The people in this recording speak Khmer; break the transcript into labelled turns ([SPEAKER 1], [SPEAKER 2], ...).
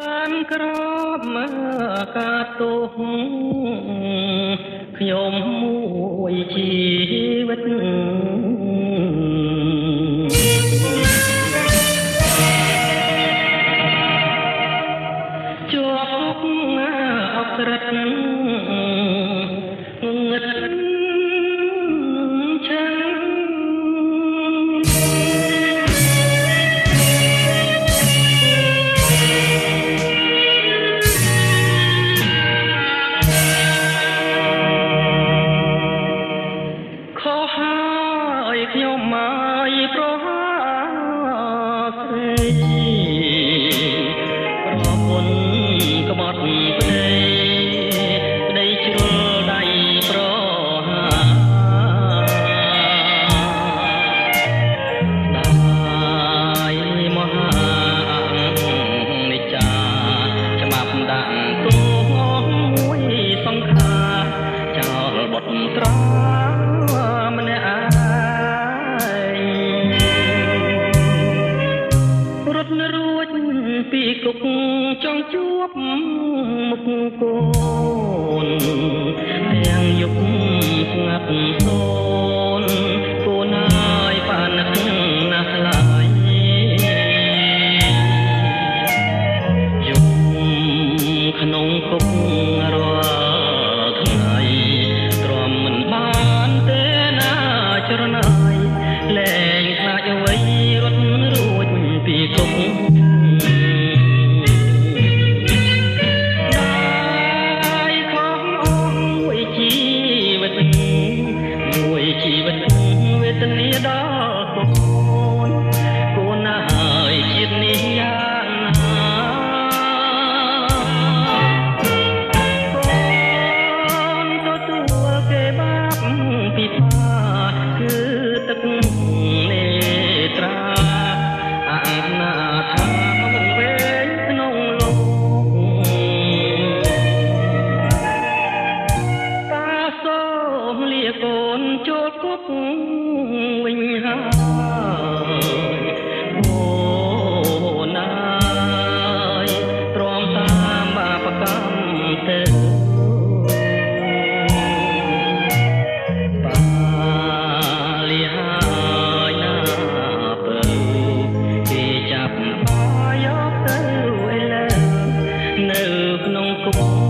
[SPEAKER 1] បានក្របមកកាទោសខ្ញុំមួយជីវិតជាប់អក្រិតងងឹត ខ្ញុំមកប្រហាស្រីប្រពន្ធក្បត់ មុ ពិបាកគឺទឹកនេត្រាអនាថាវងវែងក្នុងលោកតាសូមលាកូនចូលគុកវិញហើយ Michael.